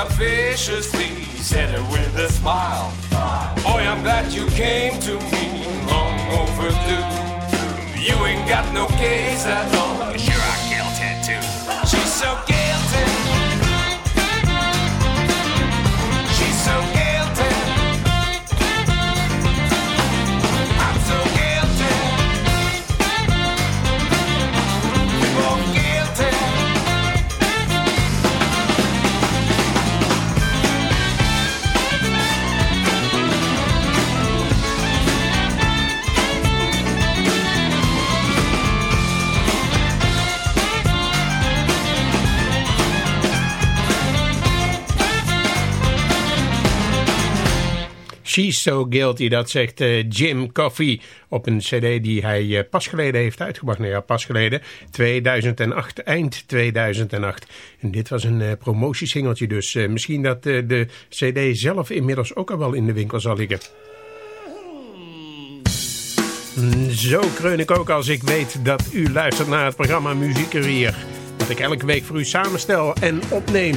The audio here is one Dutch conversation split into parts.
Up viciously, said it with a smile. She's So Guilty, dat zegt eh, Jim Coffey op een cd die hij eh, pas geleden heeft uitgebracht. Nou ja, pas geleden, 2008, eind 2008. En dit was een uh, promotiesingeltje dus. Eh, misschien dat eh, de cd zelf inmiddels ook al wel in de winkel zal liggen. Zo kreun ik ook als ik weet dat u luistert naar het programma Muziekcarrière. Dat ik elke week voor u samenstel en opneem.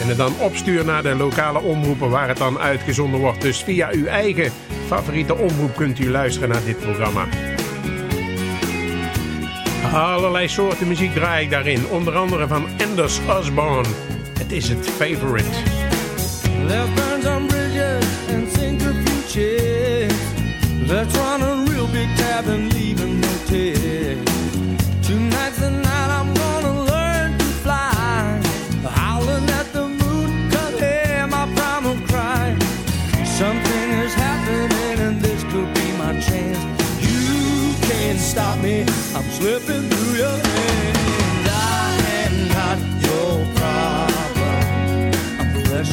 En het dan opstuur naar de lokale omroepen waar het dan uitgezonden wordt. Dus via uw eigen favoriete omroep kunt u luisteren naar dit programma. Allerlei soorten muziek draai ik daarin. Onder andere van Anders Osborne. Het is het favorite. Let's burn some bridges and ships. Let's run a real big tab and leave a stop me, I'm slipping through your hands. I am not your problem. I'm flesh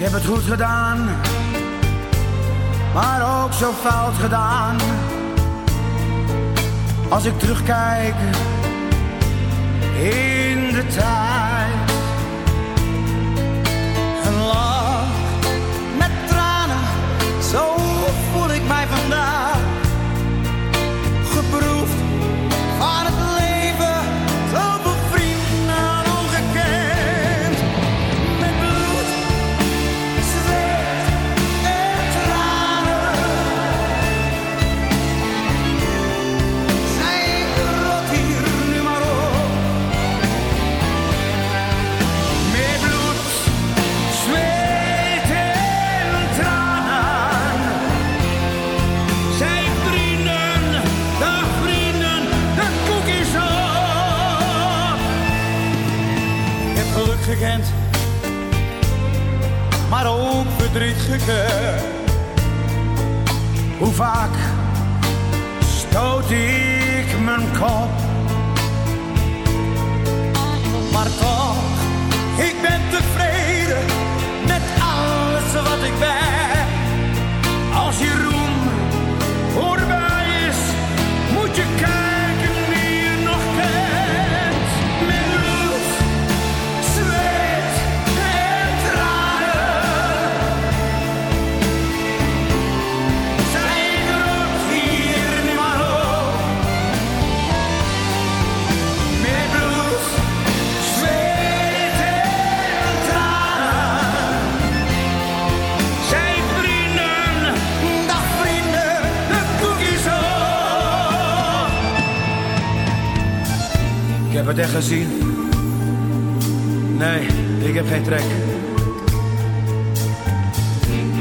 Ik heb het goed gedaan, maar ook zo fout gedaan. Als ik terugkijk in de tijd. Maar ook verdriet gekend. Hoe vaak stoot ik mijn kop, maar toch, ik ben tevreden het echt gezien. Nee, ik heb geen trek.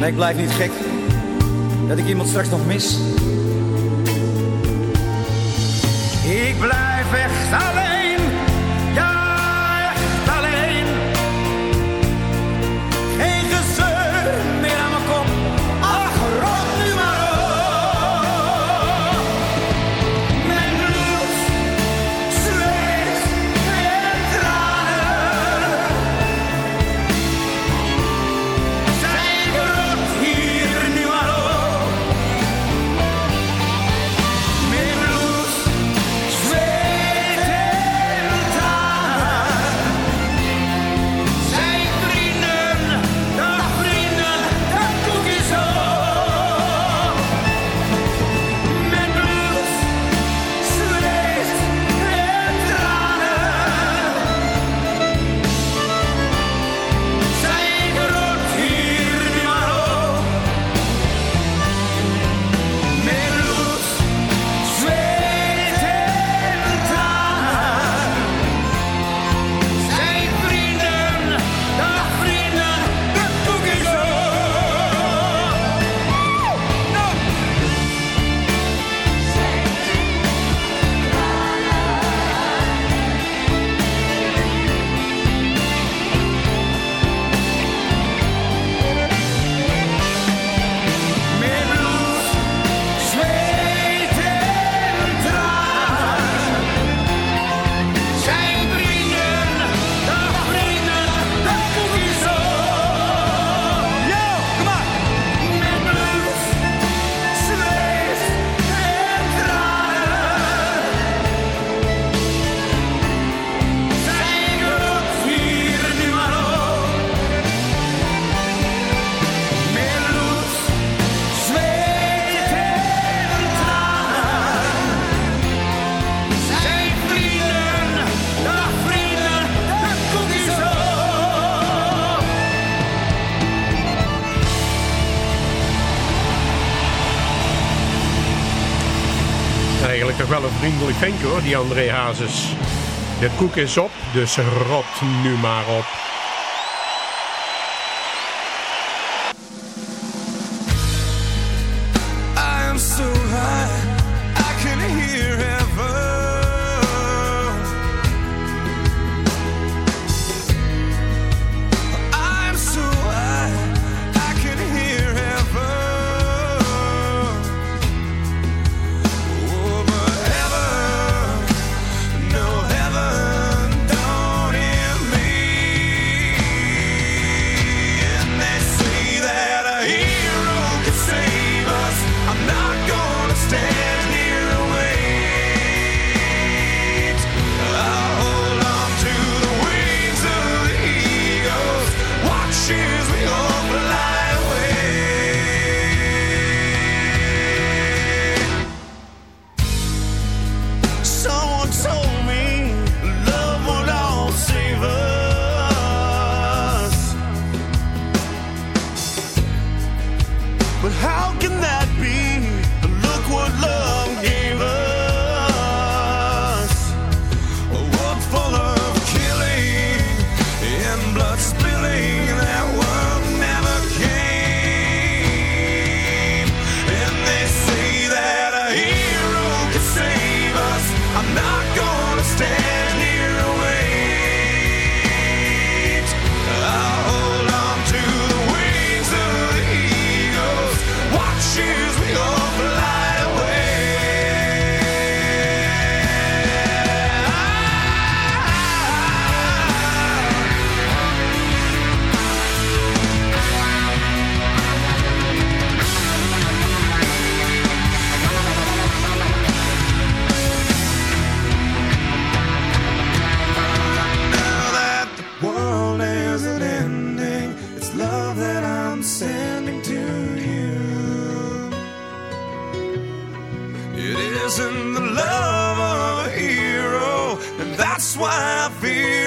Ik blijf niet gek. Dat ik iemand straks nog mis. Ventje hoor, die André Hazes. De koek is op, dus rot nu maar op. isn't the love of a hero, and that's why I feel.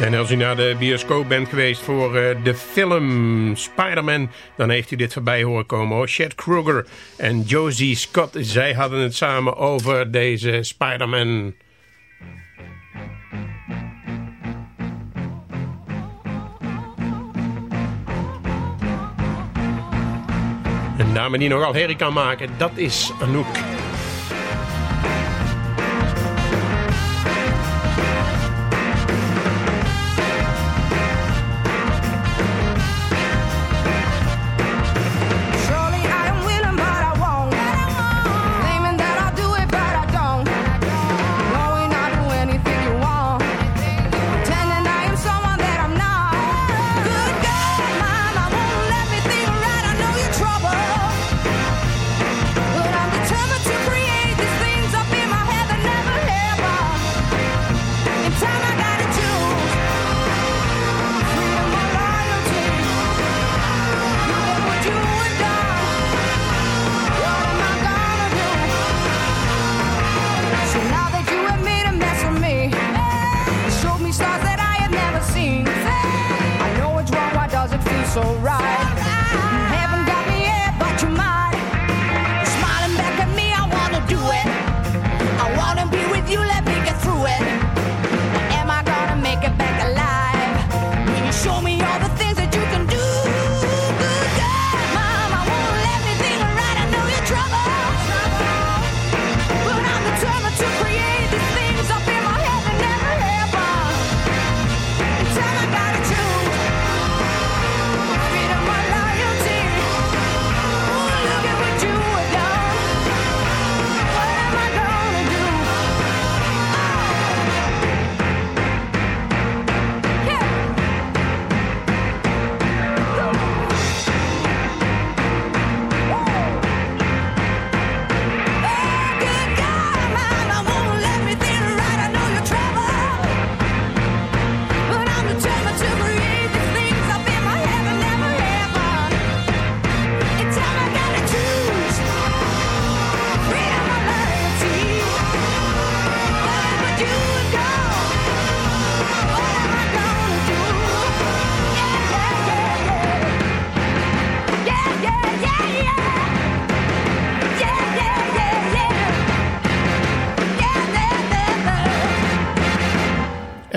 En als u naar de bioscoop bent geweest voor uh, de film Spider-Man... dan heeft u dit voorbij horen komen. Hoor. Chad Kruger en Josie Scott, zij hadden het samen over deze Spider-Man... Een dame die nogal herrie kan maken, dat is Anouk.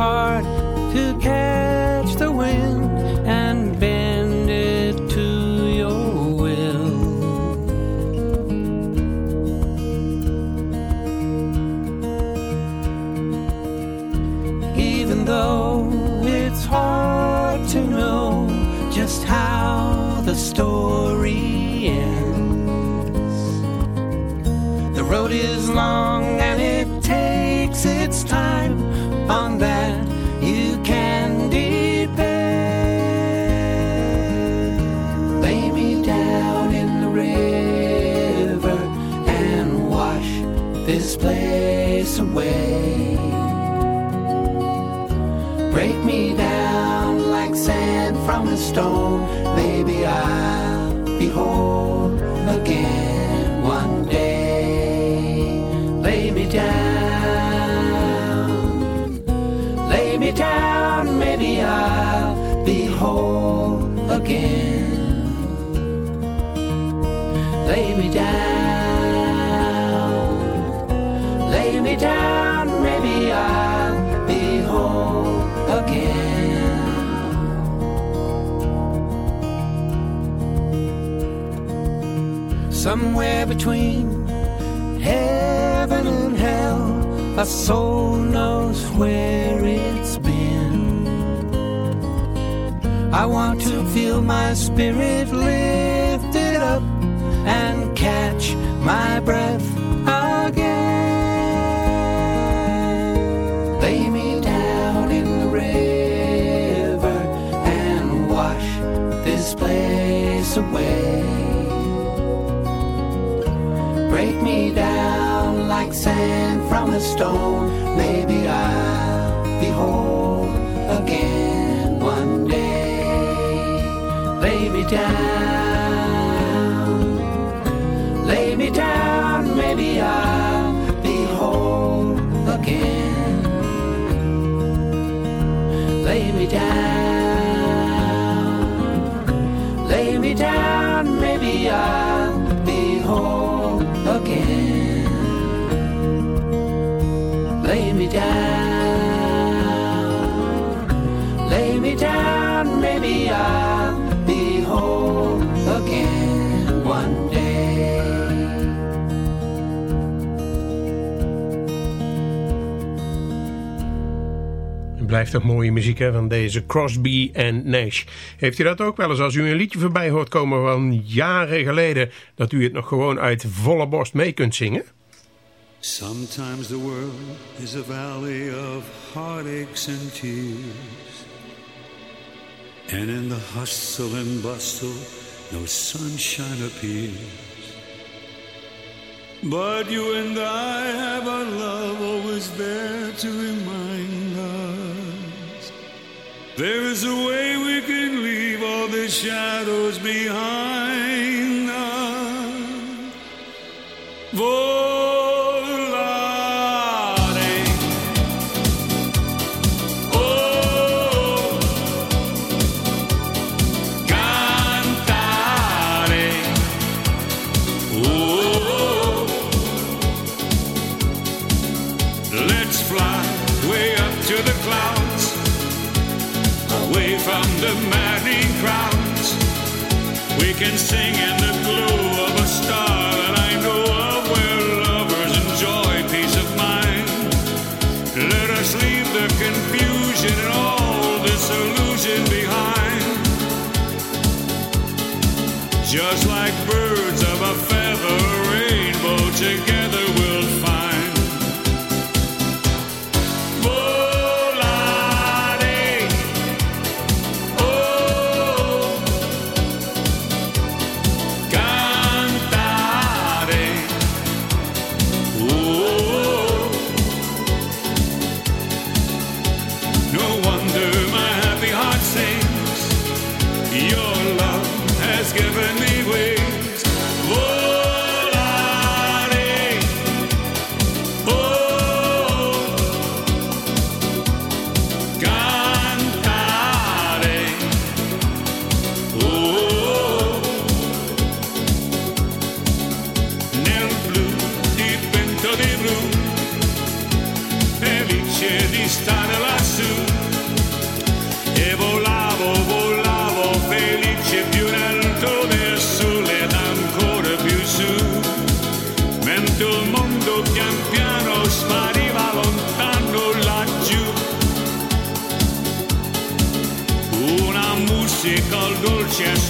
Hard to catch the wind and bend it to your will. Even though it's hard to know just how the story a stone. Maybe I'll be whole again one day. Lay me down, lay me down. Maybe I'll be whole again. Lay me down, Somewhere between heaven and hell, a soul knows where it's been. I want to feel my spirit lifted up and catch my breath sand from a stone. Maybe I'll be whole again one day. Lay me down, lay me down. Maybe I'll be whole again. Lay me down, lay me down. Blijft toch mooie muziek hè, van deze Crosby en Nash. Heeft u dat ook wel eens als u een liedje voorbij hoort komen van jaren geleden... dat u het nog gewoon uit volle borst mee kunt zingen? Sometimes the world is a valley of heartaches and tears. And in the hustle and bustle, no sunshine appears. But you and I have our love always there to remind us. There is a way we can leave all the shadows behind us. Volare. Can sing in the glow of a star that I know of, where lovers enjoy peace of mind. Let us leave the confusion and all disillusion behind. Just like birds of a feather, rainbow together się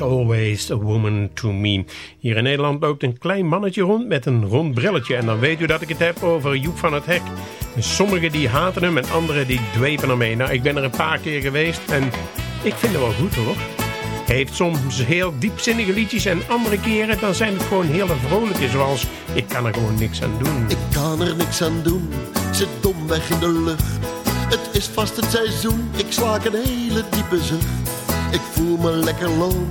Always a woman to me. Hier in Nederland loopt een klein mannetje rond met een rond brilletje. En dan weet u dat ik het heb over Joep van het Hek. Sommigen die haten hem en anderen die dwepen ermee. Nou, ik ben er een paar keer geweest en ik vind het wel goed hoor. Heeft soms heel diepzinnige liedjes en andere keren dan zijn het gewoon hele vrolijke. Zoals Ik kan er gewoon niks aan doen. Ik kan er niks aan doen, zit domweg in de lucht. Het is vast het seizoen, ik slaak een hele diepe zucht. Ik voel me lekker loom,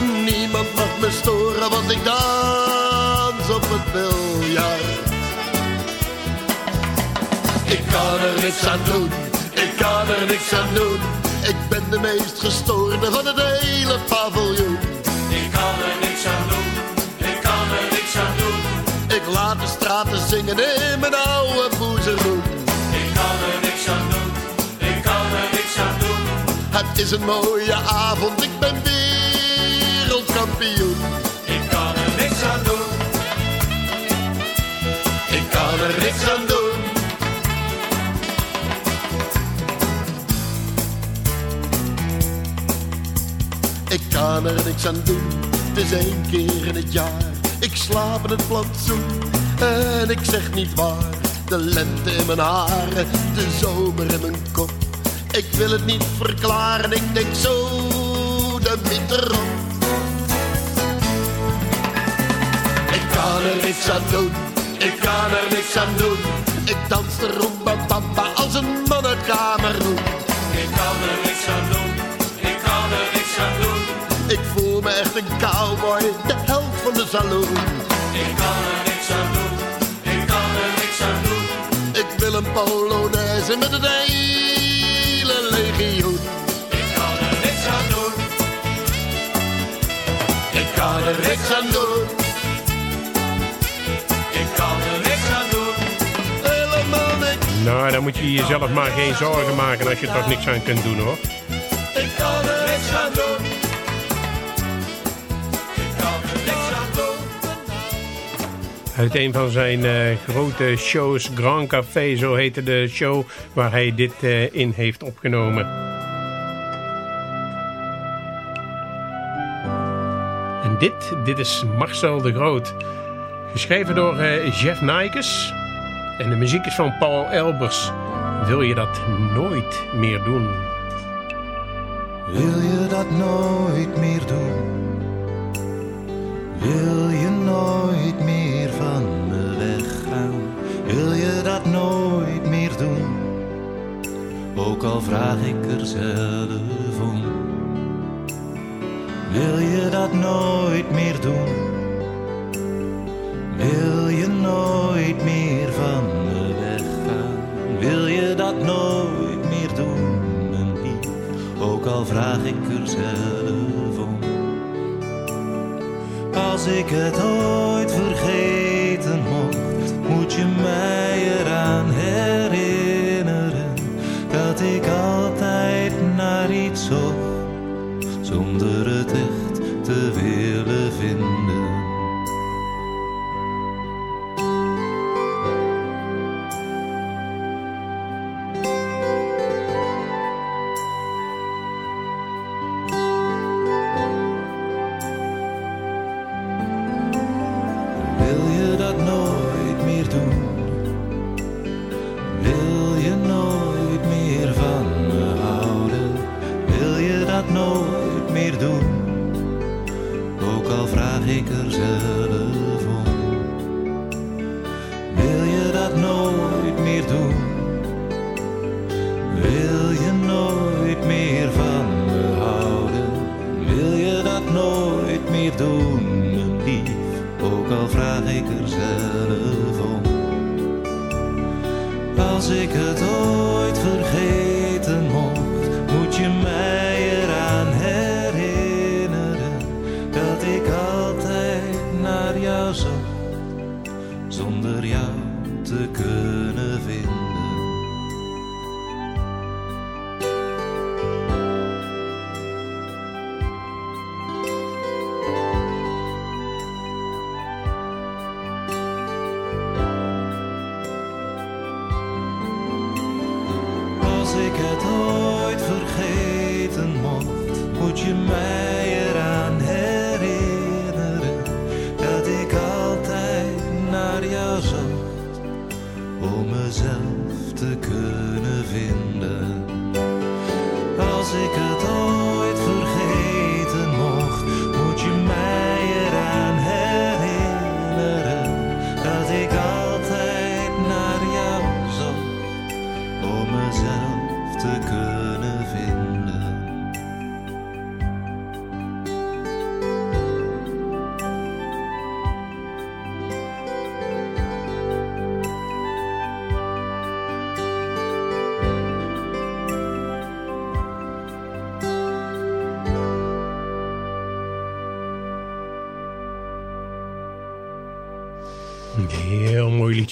Niemand mag me storen, want ik dans op het biljart. Ik kan er niks aan doen, ik kan er niks aan doen. Ik ben de meest gestoorde van het hele paviljoen. Ik kan er niks aan doen, ik kan er niks aan doen. Ik laat de straten zingen in mijn oude boezeroen. Ik kan er niks aan doen, ik kan er niks aan doen. Het is een mooie avond, ik ben Ik kan er niks aan doen, Ik kan er niks aan doen. Ik kan er niks aan doen, het is één keer in het jaar. Ik slaap in het plantsoen en ik zeg niet waar. De lente in mijn haren, de zomer in mijn kop. Ik wil het niet verklaren, ik denk zo de winter op. kan er niks aan doen, ik kan er niks aan doen. Ik dans de rumba bamba als een man uit Kameroen. ik kan er niks aan doen, ik kan er niks aan doen. Ik voel me echt een cowboy, de held van de saloon. Ik kan er niks aan doen, ik kan er niks aan doen. Ik wil een polonaise met het hele legioen. Ik kan er niks aan doen, Ik kan er niks aan doen, Nou, dan moet je jezelf maar geen zorgen maken als je er toch niks aan kunt doen hoor. Ik kan er niks aan doen. Ik kan er niks aan doen. Uit een van zijn eh, grote shows, Grand Café, zo heette de show waar hij dit eh, in heeft opgenomen. En dit, dit is Marcel de Groot. Geschreven door eh, Jeff Nijkes. En de muziek is van Paul Elbers. Wil je dat nooit meer doen? Wil je dat nooit meer doen? Wil je nooit meer van me weggaan? Wil je dat nooit meer doen? Ook al vraag ik er zelf om. Wil je dat nooit meer doen? Wil je nooit meer van me weggaan? Wil je dat nooit meer doen, mijn lief? Ook al vraag ik er zelf om. Als ik het ooit vergeten mocht, moet je mij eraan herinneren dat ik altijd naar iets zocht, zonder het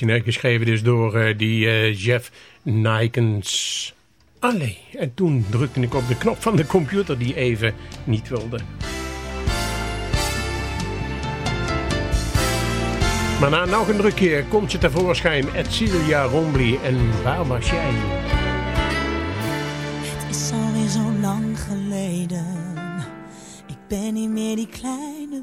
geschreven dus door eh, die eh, Jeff Nikens. Allee, en toen drukte ik op de knop van de computer die even niet wilde. Maar na nog een druk keer komt je tevoorschijn Edcilia Rombly en waar was jij? Het is alweer zo lang geleden. Ik ben niet meer die kleine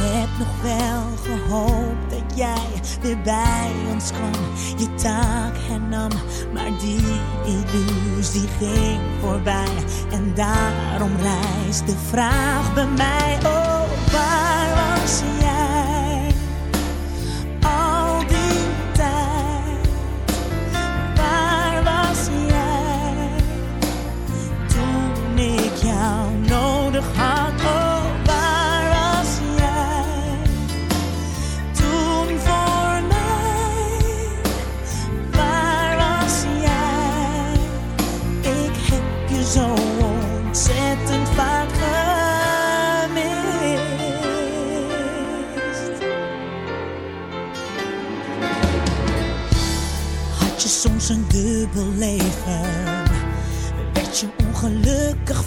Heb nog wel gehoopt dat jij weer bij ons kwam. Je taak hernam, maar die illusie ging voorbij. En daarom rijst de vraag bij mij: Oh, waar was jij? Al die tijd, waar was jij? Toen ik jou nodig had,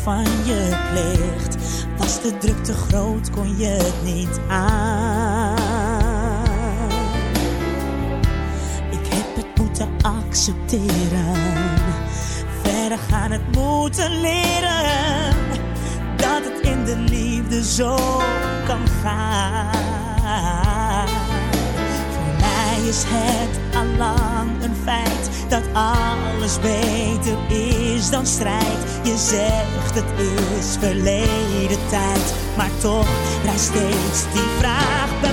van je plicht? Was de druk te groot, kon je het niet aan? Ik heb het moeten accepteren. Verder gaan het moeten leren. Dat het in de liefde zo kan gaan. Voor mij is het allang een feit dat alles beter is dan strijd. Je zegt het is verleden tijd, maar toch rijst steeds die vraag bij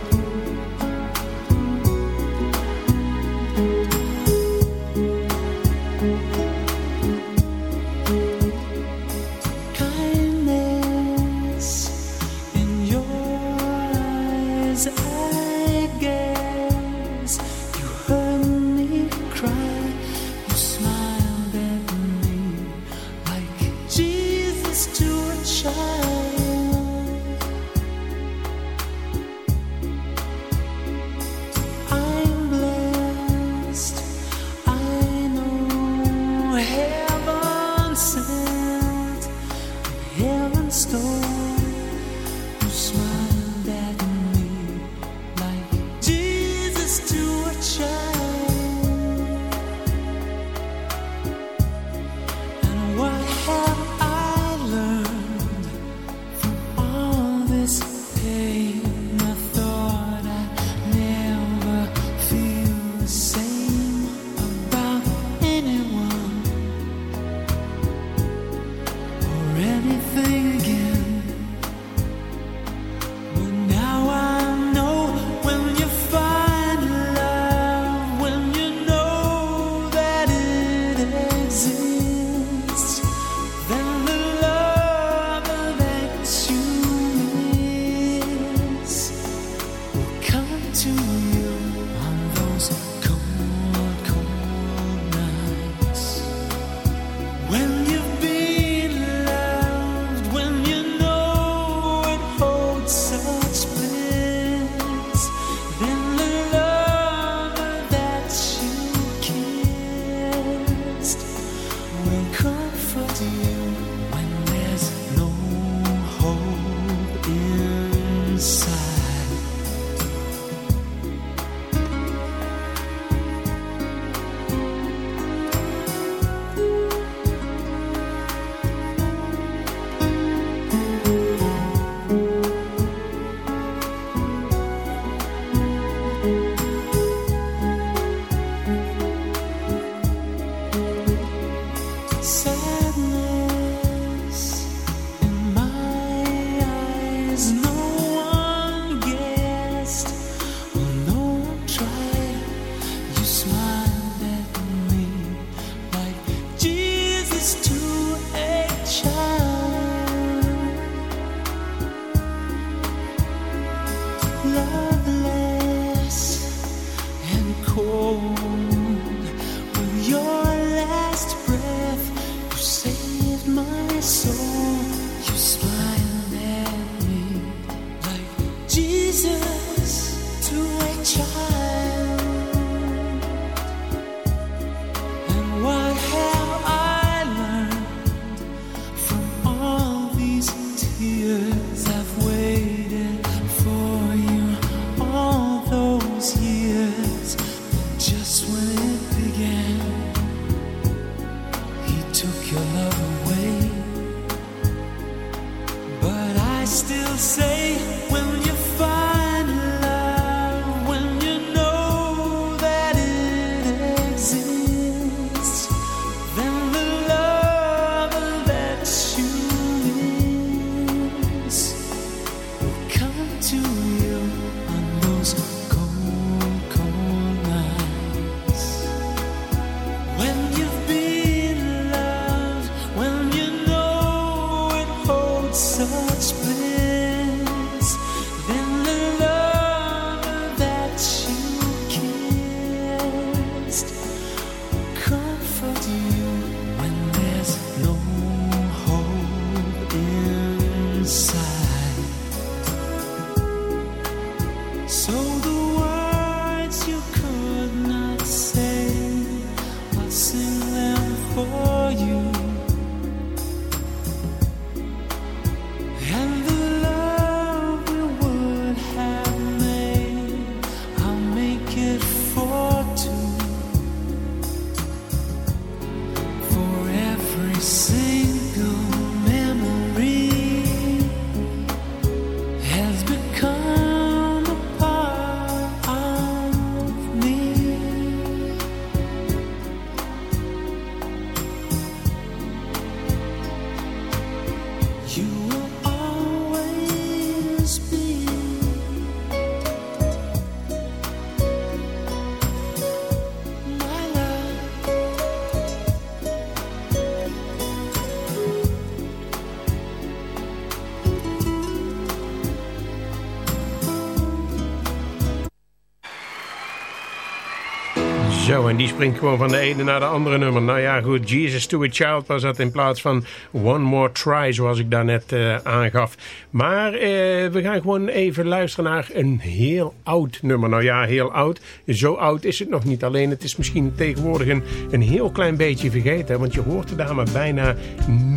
En die springt gewoon van de ene naar de andere nummer. Nou ja, goed, Jesus to a Child was dat in plaats van One More Try, zoals ik daarnet uh, aangaf. Maar uh, we gaan gewoon even luisteren naar een heel oud nummer. Nou ja, heel oud. Zo oud is het nog niet. Alleen het is misschien tegenwoordig een, een heel klein beetje vergeten. Want je hoort de dame bijna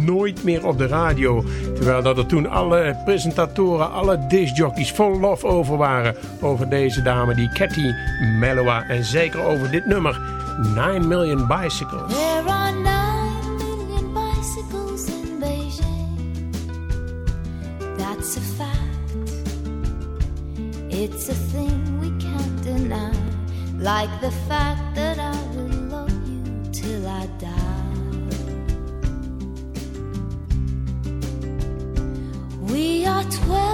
nooit meer op de radio. Terwijl dat er toen alle presentatoren, alle discjockeys vol lof over waren. Over deze dame, die Cathy Mellowa. En zeker over dit nummer. 9 million bicycles. There are 9 million bicycles in Beijing. That's a fact. It's a thing we can't deny. Like the fact that I will love you till I die. We are 12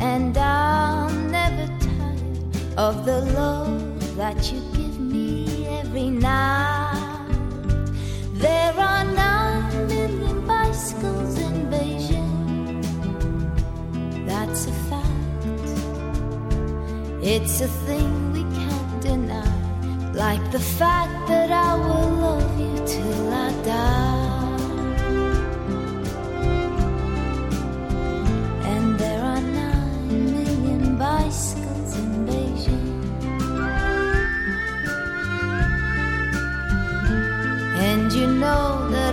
and I'll never tire of the love that you give me every night. There are nine million bicycles in Beijing. That's a fact. It's a thing we can't deny, like the fact that I will love you till I die.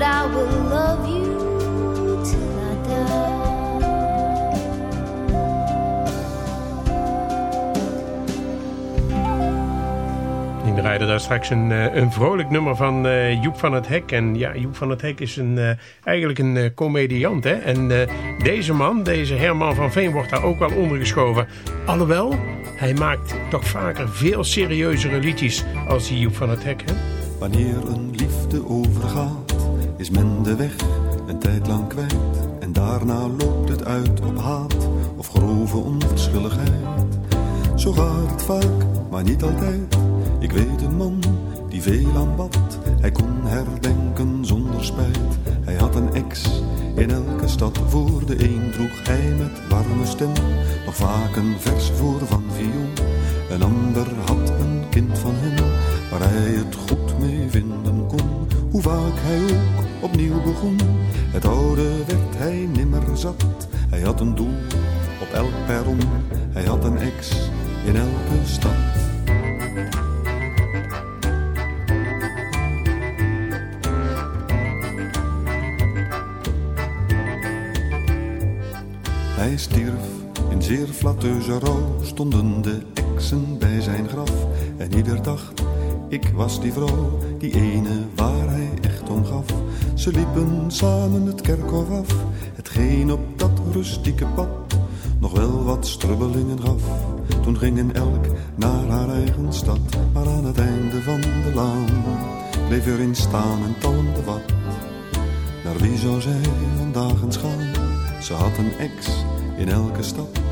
I will love you till I die. Ik draaide daar straks een, eh, een vrolijk nummer van eh, Joep van het Hek. En ja, Joep van het Hek is een, eh, eigenlijk een comediant. Hè? En eh, deze man, deze Herman van Veen, wordt daar ook wel ondergeschoven. Alhoewel, hij maakt toch vaker veel serieuzere liedjes als die Joep van het Hek. Hè? Wanneer een liefde overgaat, is men de weg een tijd lang kwijt. En daarna loopt het uit op haat of grove onverschilligheid. Zo gaat het vaak, maar niet altijd. Ik weet een man die veel aanbad. Hij kon herdenken zonder spijt. Hij had een ex in elke stad. Voor de een droeg hij met warme stem nog vaak een vers voor van viool. Een ander had een kind van hem waar hij het goed mee vinden kon. Hoe vaak hij ook opnieuw begon. Het oude werd hij nimmer zat. Hij had een doel op elk perron. Hij had een ex in elke stad. Hij stierf in zeer flatteuze rouw, stonden de exen bij zijn graf. En ieder dacht, ik was die vrouw, die ene waar hij Ze liepen samen het kerkhof af, hetgeen op dat rustieke pad nog wel wat strubbelingen gaf. Toen gingen elk naar haar eigen stad, maar aan het einde van de laan bleef er in staan en talmde wat. Naar wie zou zij vandaag eens gaan? Ze had een ex in elke stad.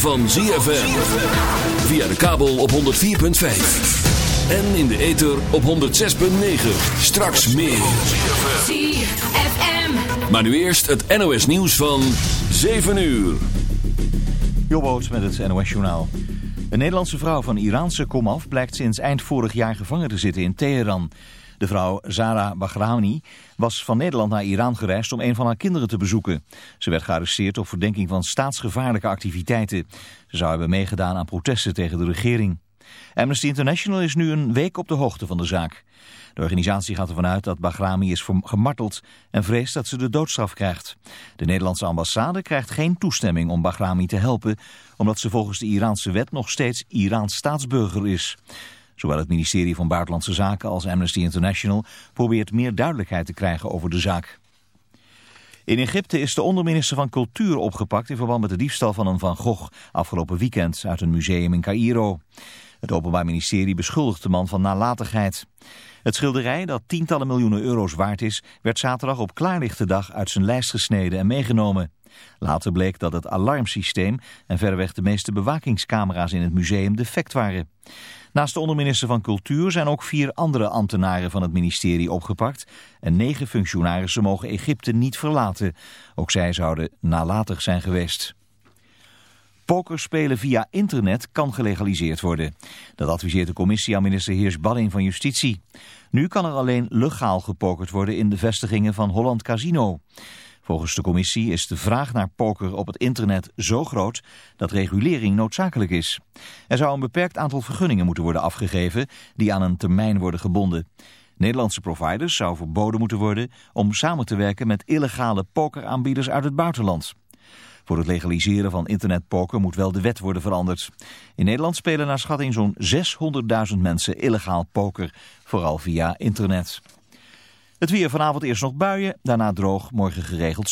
Van ZFM. Via de kabel op 104.5. En in de ether op 106.9. Straks meer. ZFM. Maar nu eerst het NOS nieuws van 7 uur. Jobboot met het NOS journaal. Een Nederlandse vrouw van Iraanse komaf blijkt sinds eind vorig jaar gevangen te zitten in Teheran. De vrouw Zara Bahrami was van Nederland naar Iran gereisd om een van haar kinderen te bezoeken. Ze werd gearresteerd op verdenking van staatsgevaarlijke activiteiten. Ze zou hebben meegedaan aan protesten tegen de regering. Amnesty International is nu een week op de hoogte van de zaak. De organisatie gaat ervan uit dat Bahrami is gemarteld en vreest dat ze de doodstraf krijgt. De Nederlandse ambassade krijgt geen toestemming om Bahrami te helpen, omdat ze volgens de Iraanse wet nog steeds Iraans staatsburger is. Zowel het ministerie van Buitenlandse Zaken als Amnesty International probeert meer duidelijkheid te krijgen over de zaak. In Egypte is de onderminister van Cultuur opgepakt in verband met de diefstal van een Van Gogh afgelopen weekend uit een museum in Cairo. Het Openbaar Ministerie beschuldigt de man van nalatigheid. Het schilderij, dat tientallen miljoenen euro's waard is, werd zaterdag op klaarlichte dag uit zijn lijst gesneden en meegenomen. Later bleek dat het alarmsysteem en verreweg de meeste bewakingscamera's in het museum defect waren. Naast de onderminister van Cultuur zijn ook vier andere ambtenaren van het ministerie opgepakt en negen functionarissen mogen Egypte niet verlaten. Ook zij zouden nalatig zijn geweest. Pokerspelen via internet kan gelegaliseerd worden. Dat adviseert de commissie aan minister Heers-Balling van Justitie. Nu kan er alleen legaal gepokerd worden in de vestigingen van Holland Casino. Volgens de commissie is de vraag naar poker op het internet zo groot dat regulering noodzakelijk is. Er zou een beperkt aantal vergunningen moeten worden afgegeven die aan een termijn worden gebonden. Nederlandse providers zou verboden moeten worden om samen te werken met illegale pokeraanbieders uit het buitenland. Voor het legaliseren van internetpoker moet wel de wet worden veranderd. In Nederland spelen naar schatting zo'n 600.000 mensen illegaal poker, vooral via internet. Het weer vanavond eerst nog buien, daarna droog, morgen geregeld